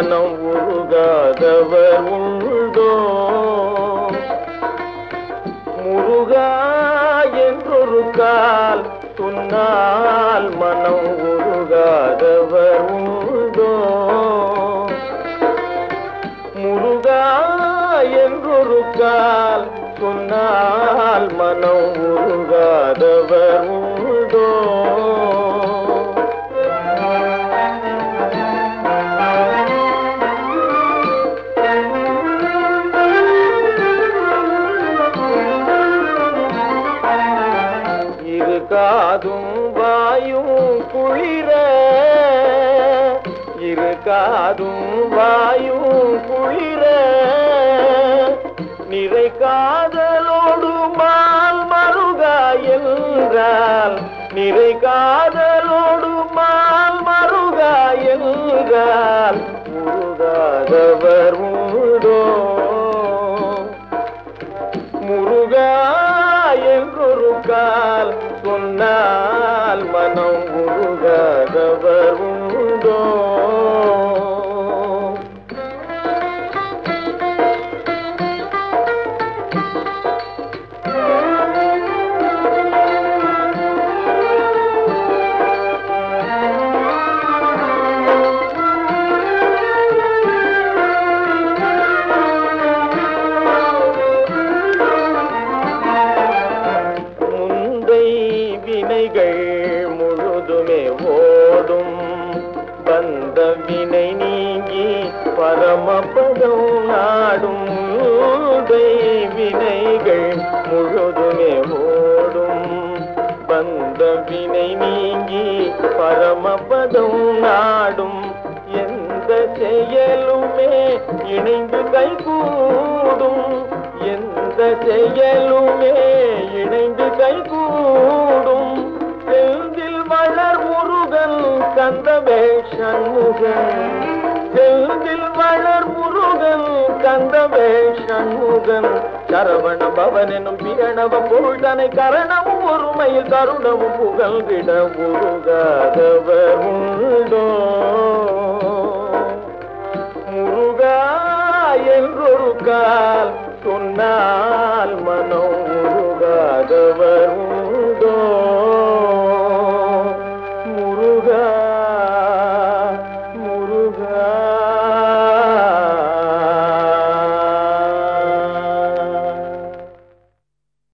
மனம் உருகாதவர் உள்தோ முருகா என்றொரு கால் துன்னால் மனம் உருகாதவர் உள்தோ முருகா என்றொரு கால் துன்னால் மனம் உருகா காதும் வாயும் குளிர. இரு காதும் வாயும் குளிர. நிறை காதலோடு மால் மருகா என்றால் நிறை காதலோடு மால் மருகா என்றால் கால் சொன்னால் மனம் உருகாதவர் உண்டோ? வினைகள் முழுதுமே ஓடும். வந்த வினை நீங்கி பரமபதம் நாடும். வினைகள் முழுதுமே ஓடும். வந்த வினை நீங்கி பரமபதம் நாடும். எந்த செயலுமே இணைந்து கைகூடும். எந்த செயலுமே கந்தமே சண்முகன் செந்தில் வளர் முருகன் கந்தமே சண்முகன் சரவண பவன் எனும் பிரணவ பொருள்தனை கரணமும் ஒருமையில் கருணமும் புகழ்கிட முருகாதவர் உண்டோ? முருகா என்றொரு கால் சொன்னால் மனம் முருகாதவர் உண்டோ?